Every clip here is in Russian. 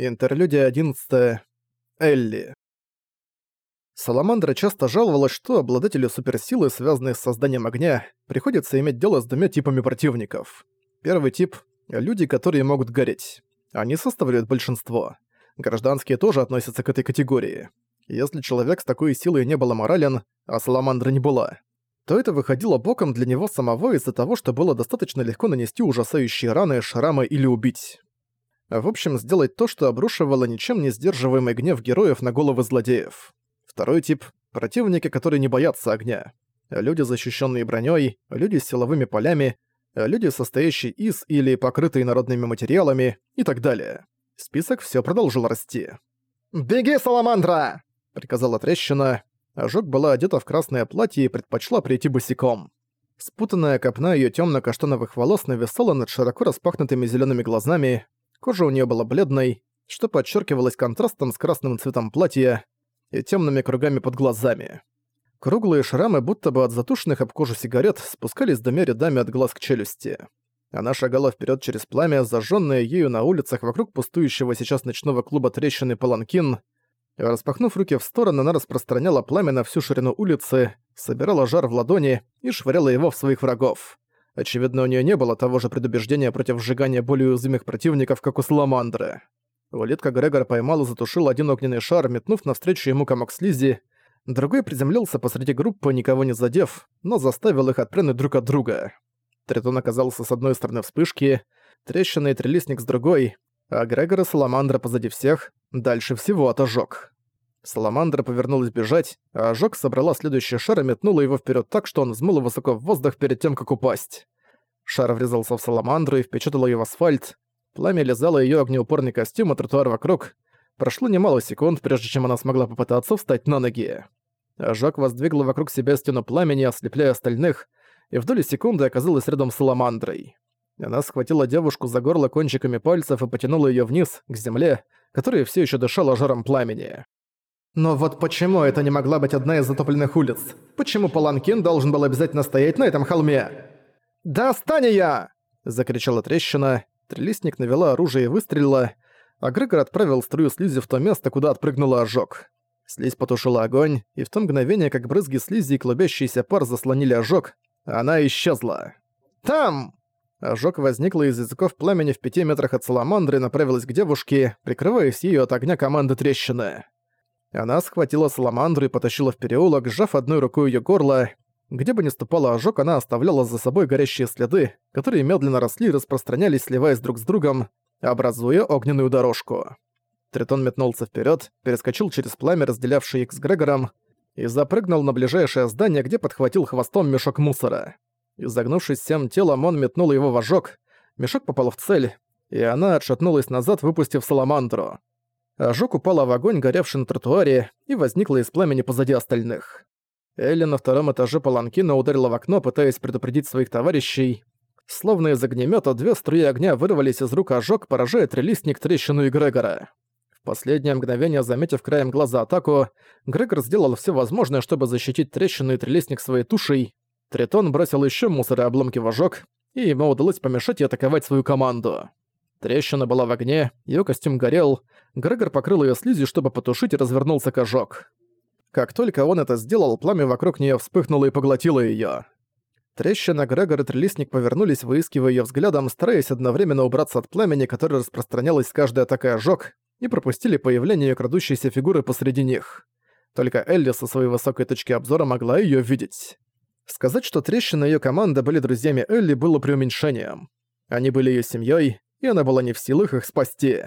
Интерлюдия 11. Элли. Саламандра часто жаловалась, что обладателю суперсилы, связанной с созданием огня, приходится иметь дело с двумя типами противников. Первый тип — люди, которые могут гореть. Они составляют большинство. Гражданские тоже относятся к этой категории. Если человек с такой силой не был морален, а Саламандра не была, то это выходило боком для него самого из-за того, что было достаточно легко нанести ужасающие раны, шрамы или убить. В общем, сделать то, что обрушивало ничем не сдерживаемый гнев героев на головы злодеев. Второй тип — противники, которые не боятся огня. Люди, защищенные броней, люди с силовыми полями, люди, состоящие из или покрытые народными материалами и так далее. Список все продолжил расти. «Беги, Саламандра!» — приказала трещина. Ожог была одета в красное платье и предпочла прийти босиком. Спутанная копна ее темно каштановых волос нависала над широко распахнутыми зелеными глазами, Кожа у нее была бледной, что подчеркивалось контрастом с красным цветом платья и темными кругами под глазами. Круглые шрамы, будто бы от затушенных об кожу сигарет, спускались двумя рядами от глаз к челюсти. Она шагала вперед через пламя, зажженное ею на улицах вокруг пустующего сейчас ночного клуба трещины Паланкин. Распахнув руки в стороны, она распространяла пламя на всю ширину улицы, собирала жар в ладони и швыряла его в своих врагов. Очевидно, у нее не было того же предубеждения против сжигания более уязвимых противников, как у Саламандры. Улитка Грегор поймал и затушил один огненный шар, метнув навстречу ему комок слизи. Другой приземлился посреди группы, никого не задев, но заставил их отпрянуть друг от друга. Тритон оказался с одной стороны вспышки, трещина и трелистник с другой, а Грегор и Саламандра позади всех, дальше всего от ожог. Саламандра повернулась бежать, а ожог собрала следующий шар и метнула его вперед так, что он взмыл высоко в воздух перед тем, как упасть. Шар врезался в Саламандру и впечатал ее в асфальт. Пламя лизало ее огнеупорный костюм и тротуар вокруг. Прошло немало секунд, прежде чем она смогла попытаться встать на ноги. Ожог воздвигла вокруг себя стену пламени, ослепляя остальных, и в доли секунды оказалась рядом с Саламандрой. Она схватила девушку за горло кончиками пальцев и потянула ее вниз, к земле, которая все еще дышала жаром пламени. Но вот почему это не могла быть одна из затопленных улиц? Почему Паланкин должен был обязательно стоять на этом холме? «Достань я!» – закричала трещина. Трелистник навела оружие и выстрелила, а Грегор отправил струю слизи в то место, куда отпрыгнула ожог. Слизь потушила огонь, и в то мгновение, как брызги слизи и клубящийся пар заслонили ожог, она исчезла. «Там!» Ожог возникла из языков пламени в пяти метрах от Саламандры и направилась к девушке, прикрываясь ею от огня команды трещины. Она схватила Саламандру и потащила в переулок, сжав одной рукой ее горло. Где бы ни ступала ожог, она оставляла за собой горящие следы, которые медленно росли и распространялись, сливаясь друг с другом, образуя огненную дорожку. Тритон метнулся вперед, перескочил через пламя, разделявшее их с Грегором, и запрыгнул на ближайшее здание, где подхватил хвостом мешок мусора. Изогнувшись всем телом, он метнул его в ожог, мешок попал в цель, и она отшатнулась назад, выпустив Саламандру. Ожог упала в огонь, горевший на тротуаре, и возникла из пламени позади остальных. Элли на втором этаже паланкина ударила в окно, пытаясь предупредить своих товарищей. Словно из огнемета две струи огня вырвались из рук ожог, поражая трелистник трещину и Грегора. В последнее мгновение, заметив краем глаза атаку, Грегор сделал все возможное, чтобы защитить трещину и трелистник своей тушей. Тритон бросил еще мусор и обломки в ожог, и ему удалось помешать и атаковать свою команду. Трещина была в огне, ее костюм горел, Грегор покрыл ее слизью, чтобы потушить и развернулся к ожог. Как только он это сделал, пламя вокруг нее вспыхнуло и поглотило ее. Трещина, Грегор и Трелистник повернулись, выискивая ее взглядом, стараясь одновременно убраться от пламени, которое распространялось с каждой атакой ожог, и пропустили появление крадущейся фигуры посреди них. Только Элли со своей высокой точки обзора могла ее видеть. Сказать, что Трещина и ее команда были друзьями Элли, было преуменьшением. Они были ее семьей, и она была не в силах их спасти.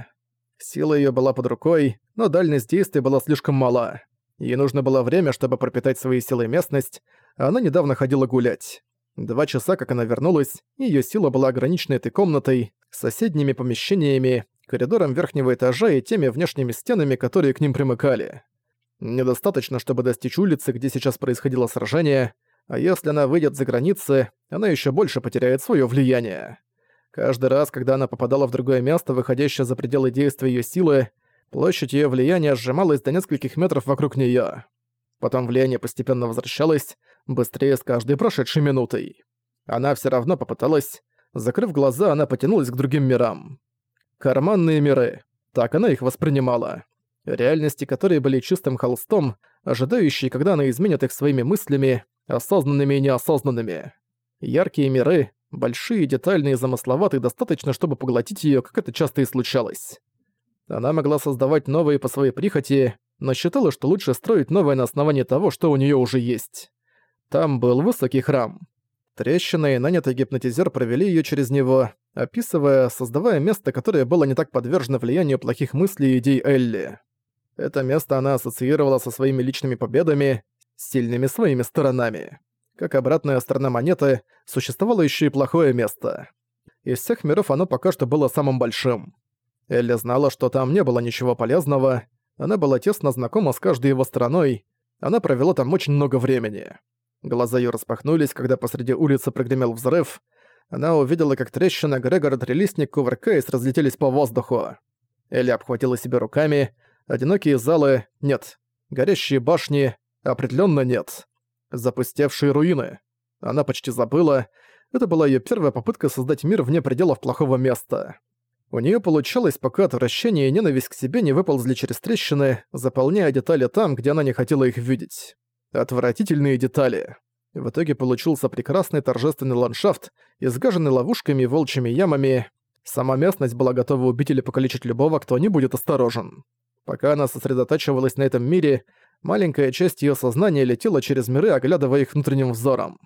Сила ее была под рукой, но дальность действия была слишком мала. Ей нужно было время, чтобы пропитать свои силы местность, а она недавно ходила гулять. Два часа, как она вернулась, ее сила была ограничена этой комнатой, соседними помещениями, коридором верхнего этажа и теми внешними стенами, которые к ним примыкали. Недостаточно, чтобы достичь улицы, где сейчас происходило сражение, а если она выйдет за границы, она еще больше потеряет свое влияние. Каждый раз, когда она попадала в другое место, выходящее за пределы действия её силы, площадь её влияния сжималась до нескольких метров вокруг неё. Потом влияние постепенно возвращалось, быстрее с каждой прошедшей минутой. Она всё равно попыталась. Закрыв глаза, она потянулась к другим мирам. Карманные миры. Так она их воспринимала. Реальности, которые были чистым холстом, ожидающие, когда она изменит их своими мыслями, осознанными и неосознанными. Яркие миры, большие, детальные замысловатые, достаточно, чтобы поглотить её, как это часто и случалось. Она могла создавать новые по своей прихоти, но считала, что лучше строить новое на основании того, что у неё уже есть. Там был высокий храм. Трещина и нанятый гипнотизер провели её через него, описывая, создавая место, которое было не так подвержено влиянию плохих мыслей и идей Элли. Это место она ассоциировала со своими личными победами, сильными своими сторонами. Как обратная сторона монеты, существовало еще и плохое место. Из всех миров оно пока что было самым большим. Элли знала, что там не было ничего полезного, она была тесно знакома с каждой его стороной, она провела там очень много времени. Глаза её распахнулись, когда посреди улицы прогремел взрыв. Она увидела, как трещина Грегора Трелистник, кувыркаясь, разлетелись по воздуху. Элли обхватила себя руками, Одинокие залы — нет. Горящие башни — определенно нет. Запустевшие руины. Она почти забыла. Это была ее первая попытка создать мир вне пределов плохого места. У нее получалось, пока отвращение и ненависть к себе не выползли через трещины, заполняя детали там, где она не хотела их видеть. Отвратительные детали. В итоге получился прекрасный торжественный ландшафт, изгаженный ловушками и волчьими ямами. Сама местность была готова убить или покалечить любого, кто не будет осторожен. Пока она сосредотачивалась на этом мире, маленькая часть её сознания летела через миры, оглядывая их внутренним взором.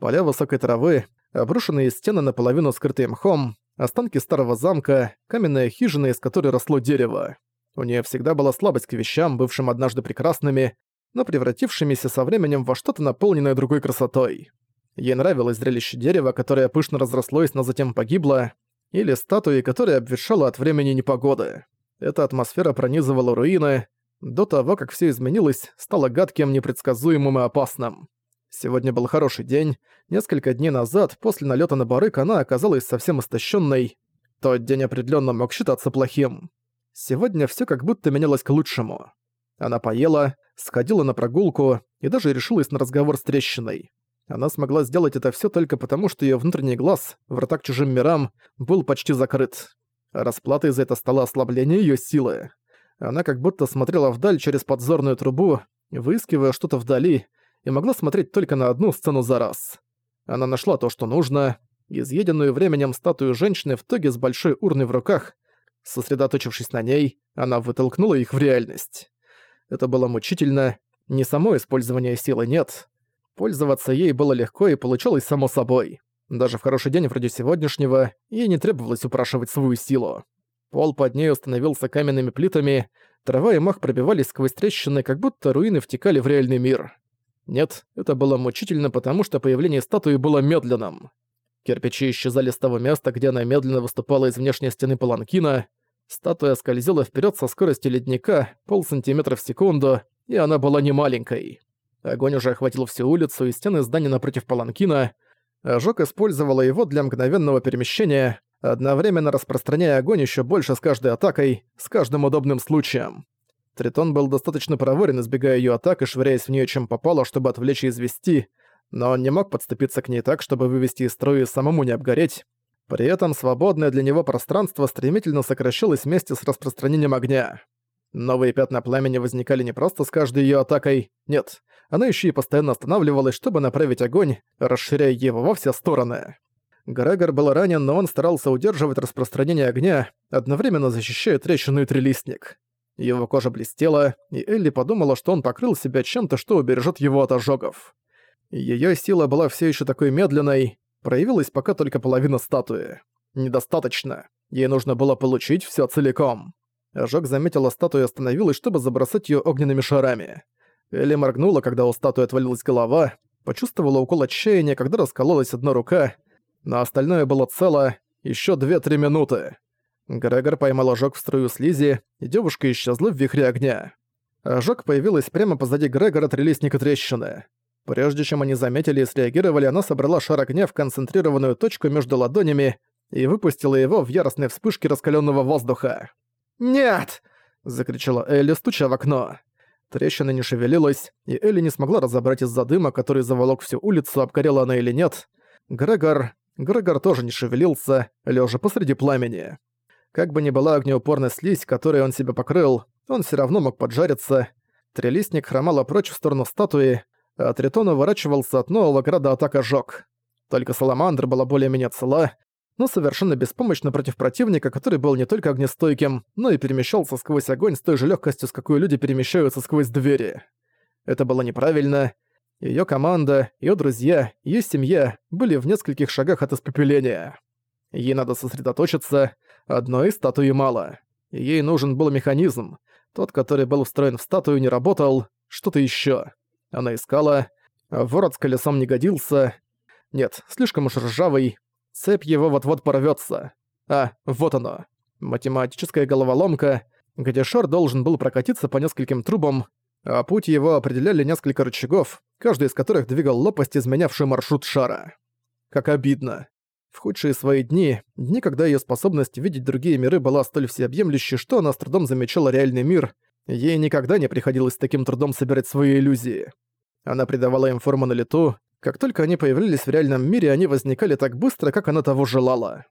Поля высокой травы, обрушенные стены наполовину скрытые мхом, останки старого замка, каменная хижина, из которой росло дерево. У неё всегда была слабость к вещам, бывшим однажды прекрасными, но превратившимися со временем во что-то наполненное другой красотой. Ей нравилось зрелище дерева, которое пышно разрослось, но затем погибло, или статуи, которая обветшала от времени непогоды. Эта атмосфера пронизывала руины. До того, как все изменилось, стало гадким, непредсказуемым и опасным. Сегодня был хороший день. Несколько дней назад, после налета на барык, она оказалась совсем истощенной. Тот день определенно мог считаться плохим. Сегодня все как будто менялось к лучшему. Она поела, сходила на прогулку и даже решилась на разговор с трещиной. Она смогла сделать это все только потому, что ее внутренний глаз, врата к чужим мирам, был почти закрыт. Расплатой за это стало ослабление её силы. Она как будто смотрела вдаль через подзорную трубу, выискивая что-то вдали, и могла смотреть только на одну сцену за раз. Она нашла то, что нужно, изъеденную временем статую женщины в тоге с большой урной в руках. Сосредоточившись на ней, она вытолкнула их в реальность. Это было мучительно, не само использование силы нет. Пользоваться ей было легко и получалось само собой. Даже в хороший день вроде сегодняшнего ей не требовалось упрашивать свою силу. Пол под ней становился каменными плитами, трава и мох пробивались сквозь трещины, как будто руины втекали в реальный мир. Нет, это было мучительно, потому что появление статуи было медленным. Кирпичи исчезали с того места, где она медленно выступала из внешней стены паланкина. Статуя скользила вперед со скоростью ледника, полсантиметра в секунду, и она была не маленькой. Огонь уже охватил всю улицу и стены здания напротив паланкина, Ожог использовала его для мгновенного перемещения, одновременно распространяя огонь еще больше с каждой атакой, с каждым удобным случаем. Тритон был достаточно проворен, избегая ее атак и швыряясь в нее чем попало, чтобы отвлечь и извести, но он не мог подступиться к ней так, чтобы вывести из строя и самому не обгореть. При этом свободное для него пространство стремительно сокращалось вместе с распространением огня. Новые пятна пламени возникали не просто с каждой ее атакой, нет, она еще и постоянно останавливалась, чтобы направить огонь, расширяя его во все стороны. Грегор был ранен, но он старался удерживать распространение огня, одновременно защищая трещину и трилистник. Его кожа блестела, и Элли подумала, что он покрыл себя чем-то, что убережет его от ожогов. Ее сила была все еще такой медленной, проявилась пока только половина статуи. Недостаточно. Ей нужно было получить все целиком. Ожог заметила статую и остановилась, чтобы забросать ее огненными шарами. Элли моргнула, когда у статуи отвалилась голова, почувствовала укол отчаяния, когда раскололась одна рука, но остальное было цело еще две-три минуты. Грегор поймал ожог в струю слизи, и девушка исчезла в вихре огня. Ожог появилась прямо позади Грегора трелистника трещины. Прежде чем они заметили и среагировали, она собрала шар огня в концентрированную точку между ладонями и выпустила его в яростной вспышке раскаленного воздуха. «Нет!» — закричала Элли, стуча в окно. Трещина не шевелилась, и Элли не смогла разобрать из-за дыма, который заволок всю улицу, обгорела она или нет. Грегор... Грегор тоже не шевелился, лежа посреди пламени. Как бы ни была огнеупорная слизь, которой он себя покрыл, он все равно мог поджариться. Трелистник хромал прочь в сторону статуи, а Тритон уворачивался от нового града атак ожог. Только Саламандра была более-менее цела, но совершенно беспомощна против противника, который был не только огнестойким, но и перемещался сквозь огонь с той же легкостью, с какой люди перемещаются сквозь двери. Это было неправильно. Ее команда, ее друзья, ее семья были в нескольких шагах от испепеления. Ей надо сосредоточиться, одной статуи мало. Ей нужен был механизм. Тот, который был встроен в статую, не работал, что-то еще. Она искала. Ворот с колесом не годился. Нет, слишком уж ржавый. Цепь его вот-вот порвётся. А, вот оно. Математическая головоломка, где шар должен был прокатиться по нескольким трубам, а путь его определяли несколько рычагов, каждый из которых двигал лопасть, изменявшую маршрут шара. Как обидно. В худшие свои дни, дни, когда её способность видеть другие миры была столь всеобъемлющей, что она с трудом замечала реальный мир, ей никогда не приходилось таким трудом собирать свои иллюзии. Она придавала им форму на лету, как только они появлялись в реальном мире, они возникали так быстро, как она того желала.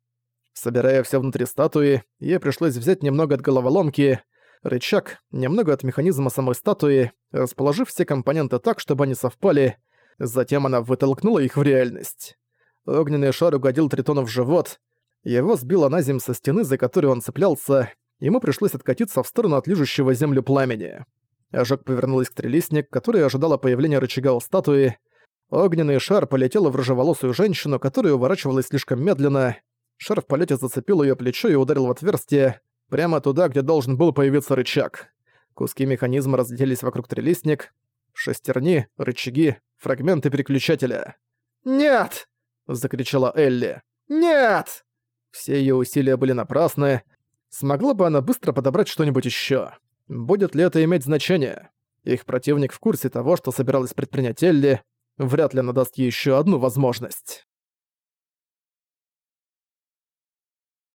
Собирая все внутри статуи, ей пришлось взять немного от головоломки, рычаг, немного от механизма самой статуи, расположив все компоненты так, чтобы они совпали, затем она вытолкнула их в реальность. Огненный шар угодил Тритону в живот, его сбило на землю со стены, за которой он цеплялся, ему пришлось откатиться в сторону от лижущего землю пламени. Ожог повернулась к трелисник, которая ожидала появления рычага у статуи, Огненный шар полетел в рыжеволосую женщину, которая уворачивалась слишком медленно. Шар в полете зацепил ее плечо и ударил в отверстие, прямо туда, где должен был появиться рычаг. Куски механизма разлетелись вокруг трелистник. Шестерни, рычаги, фрагменты переключателя. «Нет!» — закричала Элли. «Нет!» Все ее усилия были напрасны. Смогла бы она быстро подобрать что-нибудь еще. Будет ли это иметь значение? Их противник в курсе того, что собиралась предпринять Элли, вряд ли она даст ей еще одну возможность.